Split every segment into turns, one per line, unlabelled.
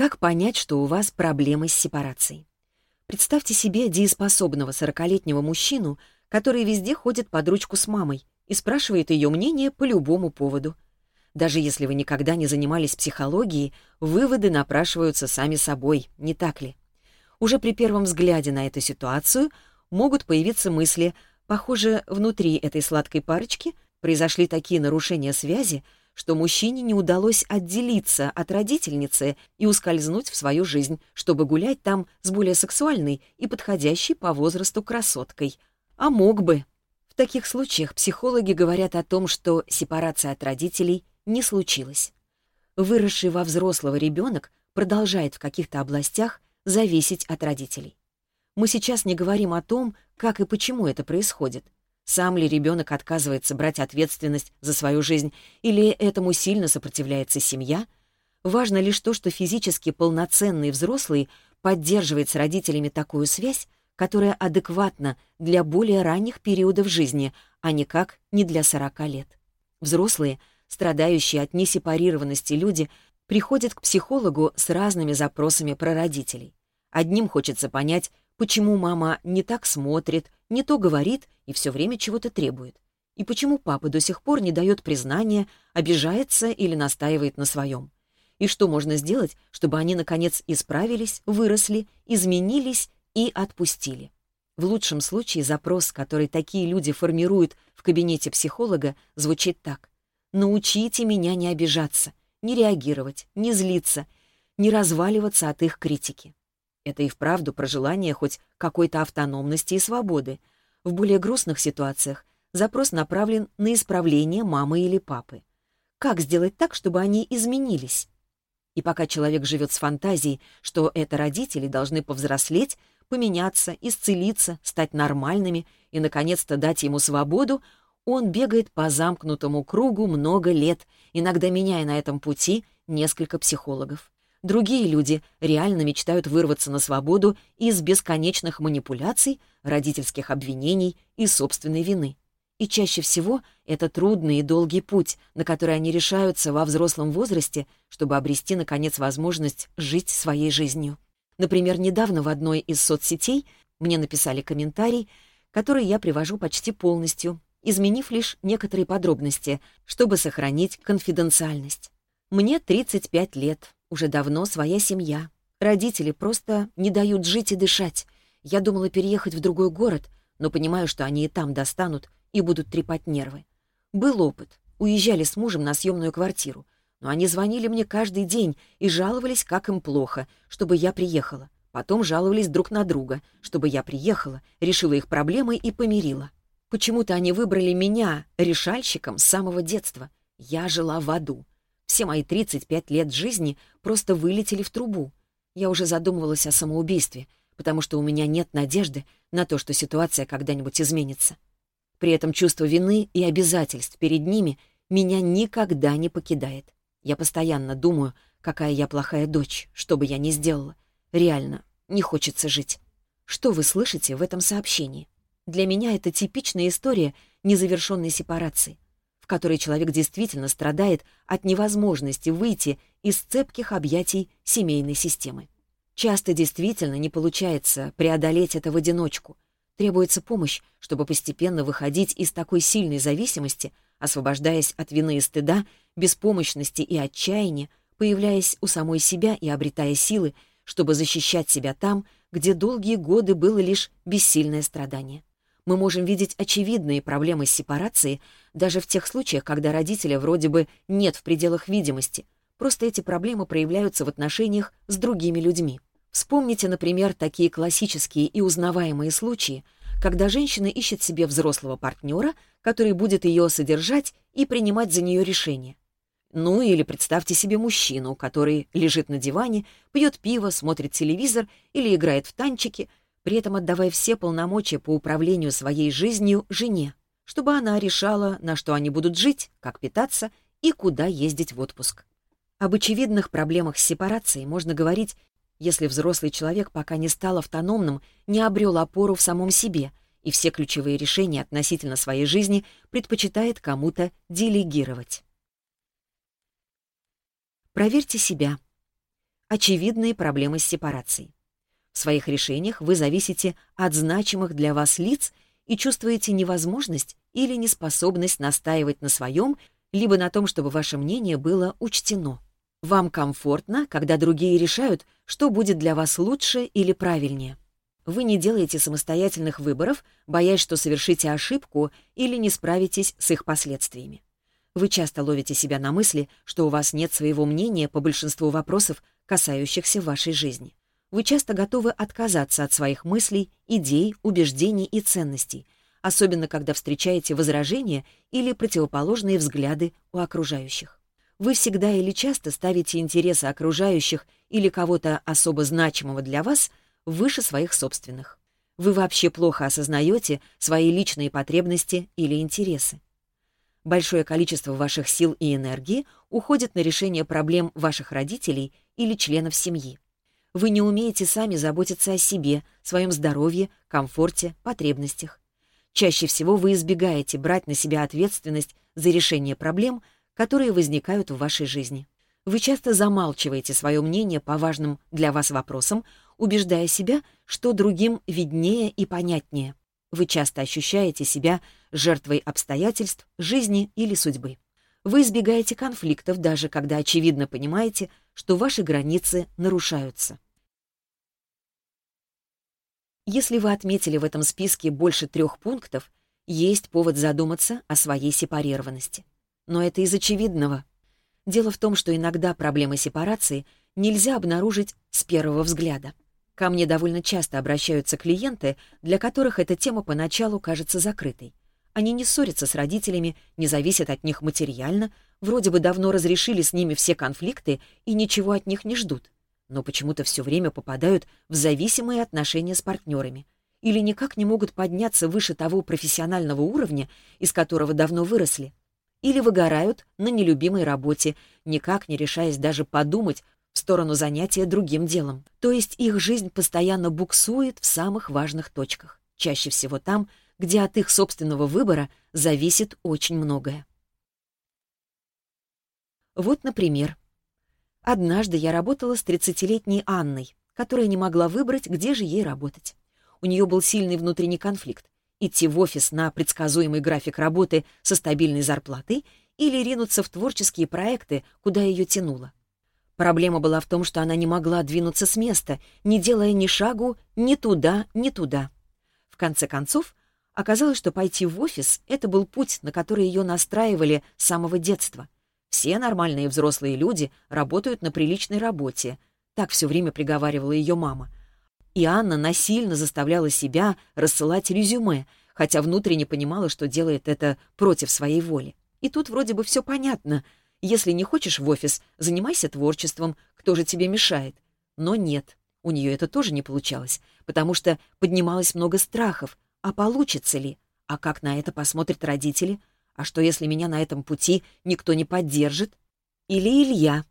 Как понять, что у вас проблемы с сепарацией? Представьте себе дееспособного 40-летнего мужчину, который везде ходит под ручку с мамой и спрашивает ее мнение по любому поводу. Даже если вы никогда не занимались психологией, выводы напрашиваются сами собой, не так ли? Уже при первом взгляде на эту ситуацию могут появиться мысли, похоже, внутри этой сладкой парочки произошли такие нарушения связи, что мужчине не удалось отделиться от родительницы и ускользнуть в свою жизнь, чтобы гулять там с более сексуальной и подходящей по возрасту красоткой. А мог бы. В таких случаях психологи говорят о том, что сепарация от родителей не случилась. Выросший во взрослого ребенок продолжает в каких-то областях зависеть от родителей. Мы сейчас не говорим о том, как и почему это происходит — сам ли ребенок отказывается брать ответственность за свою жизнь, или этому сильно сопротивляется семья? Важно лишь то, что физически полноценный взрослый поддерживает с родителями такую связь, которая адекватна для более ранних периодов жизни, а никак не для 40 лет. Взрослые, страдающие от несепарированности люди, приходят к психологу с разными запросами про родителей. Одним хочется понять, почему мама не так смотрит, не то говорит и все время чего-то требует, и почему папа до сих пор не дает признания, обижается или настаивает на своем, и что можно сделать, чтобы они, наконец, исправились, выросли, изменились и отпустили. В лучшем случае запрос, который такие люди формируют в кабинете психолога, звучит так. «Научите меня не обижаться, не реагировать, не злиться, не разваливаться от их критики». Это и вправду про желание хоть какой-то автономности и свободы. В более грустных ситуациях запрос направлен на исправление мамы или папы. Как сделать так, чтобы они изменились? И пока человек живет с фантазией, что это родители должны повзрослеть, поменяться, исцелиться, стать нормальными и, наконец-то, дать ему свободу, он бегает по замкнутому кругу много лет, иногда меняя на этом пути несколько психологов. Другие люди реально мечтают вырваться на свободу из бесконечных манипуляций, родительских обвинений и собственной вины. И чаще всего это трудный и долгий путь, на который они решаются во взрослом возрасте, чтобы обрести, наконец, возможность жить своей жизнью. Например, недавно в одной из соцсетей мне написали комментарий, который я привожу почти полностью, изменив лишь некоторые подробности, чтобы сохранить конфиденциальность. Мне 35 лет. Уже давно своя семья. Родители просто не дают жить и дышать. Я думала переехать в другой город, но понимаю, что они и там достанут и будут трепать нервы. Был опыт. Уезжали с мужем на съемную квартиру. Но они звонили мне каждый день и жаловались, как им плохо, чтобы я приехала. Потом жаловались друг на друга, чтобы я приехала, решила их проблемы и помирила. Почему-то они выбрали меня, решальщиком, с самого детства. Я жила в аду. Все мои 35 лет жизни просто вылетели в трубу. Я уже задумывалась о самоубийстве, потому что у меня нет надежды на то, что ситуация когда-нибудь изменится. При этом чувство вины и обязательств перед ними меня никогда не покидает. Я постоянно думаю, какая я плохая дочь, что бы я ни сделала. Реально, не хочется жить. Что вы слышите в этом сообщении? Для меня это типичная история незавершенной сепарации который человек действительно страдает от невозможности выйти из цепких объятий семейной системы. Часто действительно не получается преодолеть это в одиночку. Требуется помощь, чтобы постепенно выходить из такой сильной зависимости, освобождаясь от вины и стыда, беспомощности и отчаяния, появляясь у самой себя и обретая силы, чтобы защищать себя там, где долгие годы было лишь бессильное страдание мы можем видеть очевидные проблемы сепарации даже в тех случаях, когда родителя вроде бы нет в пределах видимости, просто эти проблемы проявляются в отношениях с другими людьми. Вспомните, например, такие классические и узнаваемые случаи, когда женщина ищет себе взрослого партнера, который будет ее содержать и принимать за нее решения. Ну или представьте себе мужчину, который лежит на диване, пьет пиво, смотрит телевизор или играет в танчики — при этом отдавая все полномочия по управлению своей жизнью жене, чтобы она решала, на что они будут жить, как питаться и куда ездить в отпуск. Об очевидных проблемах с сепарацией можно говорить, если взрослый человек пока не стал автономным, не обрел опору в самом себе и все ключевые решения относительно своей жизни предпочитает кому-то делегировать. Проверьте себя. Очевидные проблемы с сепарацией своих решениях вы зависите от значимых для вас лиц и чувствуете невозможность или неспособность настаивать на своем, либо на том, чтобы ваше мнение было учтено. Вам комфортно, когда другие решают, что будет для вас лучше или правильнее. Вы не делаете самостоятельных выборов, боясь, что совершите ошибку или не справитесь с их последствиями. Вы часто ловите себя на мысли, что у вас нет своего мнения по большинству вопросов, касающихся вашей жизни вы часто готовы отказаться от своих мыслей, идей, убеждений и ценностей, особенно когда встречаете возражения или противоположные взгляды у окружающих. Вы всегда или часто ставите интересы окружающих или кого-то особо значимого для вас выше своих собственных. Вы вообще плохо осознаете свои личные потребности или интересы. Большое количество ваших сил и энергии уходит на решение проблем ваших родителей или членов семьи. Вы не умеете сами заботиться о себе, своем здоровье, комфорте, потребностях. Чаще всего вы избегаете брать на себя ответственность за решение проблем, которые возникают в вашей жизни. Вы часто замалчиваете свое мнение по важным для вас вопросам, убеждая себя, что другим виднее и понятнее. Вы часто ощущаете себя жертвой обстоятельств, жизни или судьбы. Вы избегаете конфликтов, даже когда очевидно понимаете, что ваши границы нарушаются. Если вы отметили в этом списке больше трех пунктов, есть повод задуматься о своей сепарированности. Но это из очевидного. Дело в том, что иногда проблемы сепарации нельзя обнаружить с первого взгляда. Ко мне довольно часто обращаются клиенты, для которых эта тема поначалу кажется закрытой. Они не ссорятся с родителями, не зависят от них материально, вроде бы давно разрешили с ними все конфликты и ничего от них не ждут, но почему-то все время попадают в зависимые отношения с партнерами или никак не могут подняться выше того профессионального уровня, из которого давно выросли, или выгорают на нелюбимой работе, никак не решаясь даже подумать в сторону занятия другим делом. То есть их жизнь постоянно буксует в самых важных точках чаще всего там, где от их собственного выбора зависит очень многое. Вот, например, однажды я работала с 30-летней Анной, которая не могла выбрать, где же ей работать. У нее был сильный внутренний конфликт. Идти в офис на предсказуемый график работы со стабильной зарплатой или ринуться в творческие проекты, куда ее тянуло. Проблема была в том, что она не могла двинуться с места, не делая ни шагу ни туда, ни туда. В конце концов, Оказалось, что пойти в офис — это был путь, на который ее настраивали с самого детства. Все нормальные взрослые люди работают на приличной работе. Так все время приговаривала ее мама. И Анна насильно заставляла себя рассылать резюме, хотя внутренне понимала, что делает это против своей воли. И тут вроде бы все понятно. Если не хочешь в офис, занимайся творчеством, кто же тебе мешает. Но нет, у нее это тоже не получалось, потому что поднималось много страхов — а получится ли? А как на это посмотрят родители? А что, если меня на этом пути никто не поддержит? Или Илья?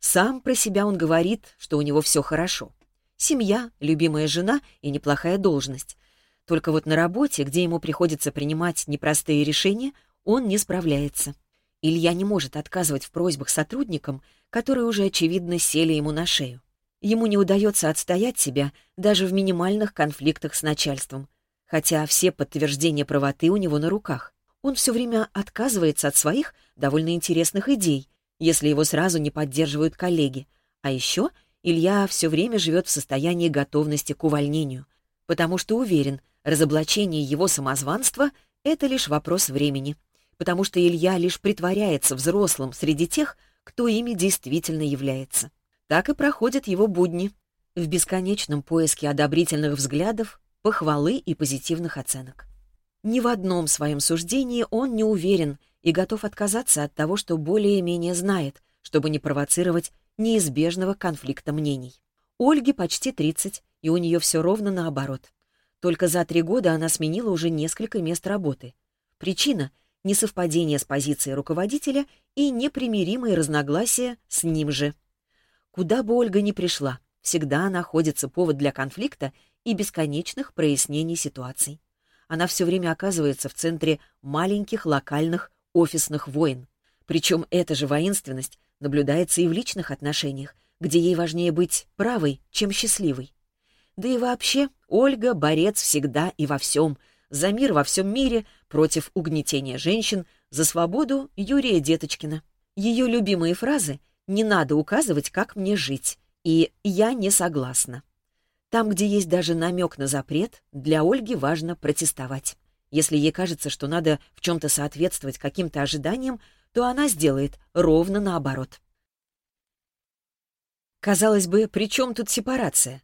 Сам про себя он говорит, что у него все хорошо. Семья, любимая жена и неплохая должность. Только вот на работе, где ему приходится принимать непростые решения, он не справляется. Илья не может отказывать в просьбах сотрудникам, которые уже, очевидно, сели ему на шею. Ему не удается отстоять себя даже в минимальных конфликтах с начальством хотя все подтверждения правоты у него на руках. Он все время отказывается от своих довольно интересных идей, если его сразу не поддерживают коллеги. А еще Илья все время живет в состоянии готовности к увольнению, потому что уверен, разоблачение его самозванства — это лишь вопрос времени, потому что Илья лишь притворяется взрослым среди тех, кто ими действительно является. Так и проходят его будни. В бесконечном поиске одобрительных взглядов, похвалы и позитивных оценок. Ни в одном своем суждении он не уверен и готов отказаться от того, что более-менее знает, чтобы не провоцировать неизбежного конфликта мнений. Ольге почти 30, и у нее все ровно наоборот. Только за три года она сменила уже несколько мест работы. Причина — несовпадение с позицией руководителя и непримиримые разногласия с ним же. Куда бы Ольга ни пришла — всегда находится повод для конфликта и бесконечных прояснений ситуаций. Она все время оказывается в центре маленьких локальных офисных войн. Причем эта же воинственность наблюдается и в личных отношениях, где ей важнее быть правой, чем счастливой. Да и вообще, Ольга — борец всегда и во всем, за мир во всем мире, против угнетения женщин, за свободу Юрия Деточкина. Ее любимые фразы «не надо указывать, как мне жить», и я не согласна. Там, где есть даже намек на запрет, для Ольги важно протестовать. Если ей кажется, что надо в чем-то соответствовать каким-то ожиданиям, то она сделает ровно наоборот. Казалось бы, при чем тут сепарация?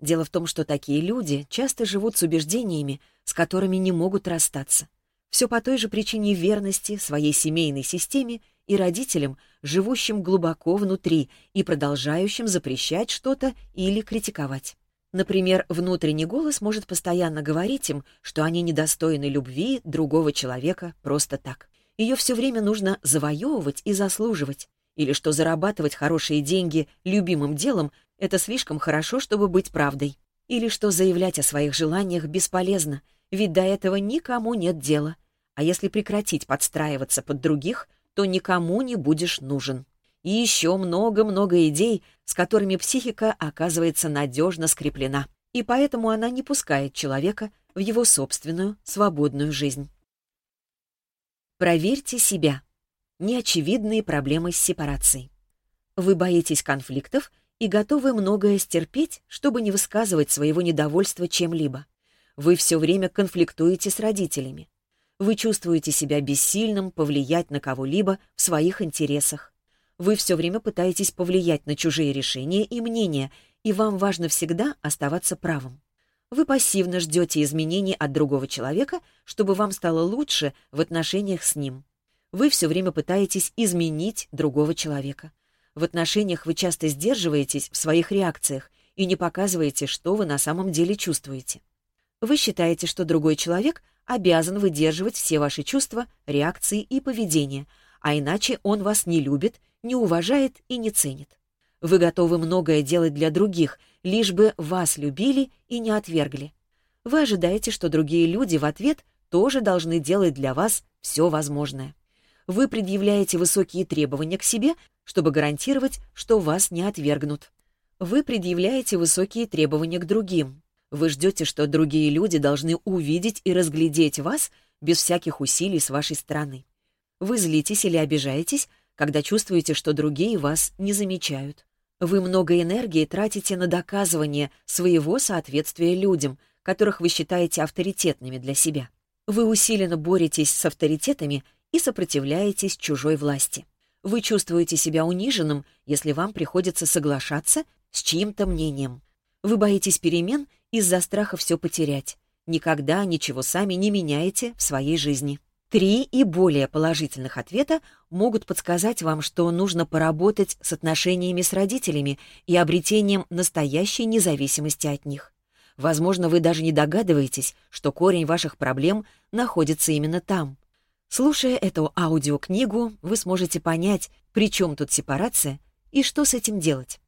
Дело в том, что такие люди часто живут с убеждениями, с которыми не могут расстаться. Все по той же причине верности своей семейной системе и родителям, живущим глубоко внутри и продолжающим запрещать что-то или критиковать. Например, внутренний голос может постоянно говорить им, что они недостойны любви другого человека просто так. Ее все время нужно завоевывать и заслуживать. Или что зарабатывать хорошие деньги любимым делом — это слишком хорошо, чтобы быть правдой. Или что заявлять о своих желаниях бесполезно, ведь до этого никому нет дела. А если прекратить подстраиваться под других — то никому не будешь нужен. И еще много-много идей, с которыми психика оказывается надежно скреплена. И поэтому она не пускает человека в его собственную свободную жизнь. Проверьте себя. Неочевидные проблемы с сепарацией. Вы боитесь конфликтов и готовы многое стерпеть, чтобы не высказывать своего недовольства чем-либо. Вы все время конфликтуете с родителями вы чувствуете себя бессильным повлиять на кого-либо в своих интересах. Вы все время пытаетесь повлиять на чужие решения и мнения, и вам важно всегда оставаться правым. Вы пассивно ждете изменений от другого человека, чтобы вам стало лучше в отношениях с ним. Вы все время пытаетесь изменить другого человека. В отношениях вы часто сдерживаетесь в своих реакциях и не показываете, что вы на самом деле чувствуете. Вы считаете, что другой человек обязан выдерживать все ваши чувства, реакции и поведение, а иначе он вас не любит, не уважает и не ценит. Вы готовы многое делать для других, лишь бы вас любили и не отвергли. Вы ожидаете, что другие люди в ответ тоже должны делать для вас все возможное. Вы предъявляете высокие требования к себе, чтобы гарантировать, что вас не отвергнут. Вы предъявляете высокие требования к другим, вы ждете, что другие люди должны увидеть и разглядеть вас без всяких усилий с вашей стороны. Вы злитесь или обижаетесь, когда чувствуете, что другие вас не замечают. Вы много энергии тратите на доказывание своего соответствия людям, которых вы считаете авторитетными для себя. Вы усиленно боретесь с авторитетами и сопротивляетесь чужой власти. Вы чувствуете себя униженным, если вам приходится соглашаться с чьим-то мнением. Вы боитесь перемен из-за страха все потерять. Никогда ничего сами не меняете в своей жизни. Три и более положительных ответа могут подсказать вам, что нужно поработать с отношениями с родителями и обретением настоящей независимости от них. Возможно, вы даже не догадываетесь, что корень ваших проблем находится именно там. Слушая эту аудиокнигу, вы сможете понять, при чем тут сепарация и что с этим делать.